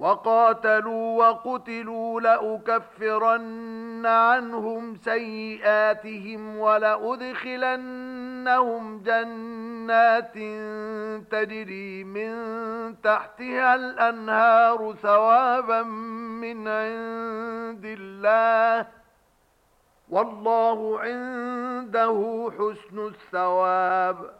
وقاتلوا وقتلوا لأكفرن عنهم سيئاتهم ولأدخلنهم جنات تجري من تحتها الأنهار ثوابا من عند الله والله عنده حسن الثواب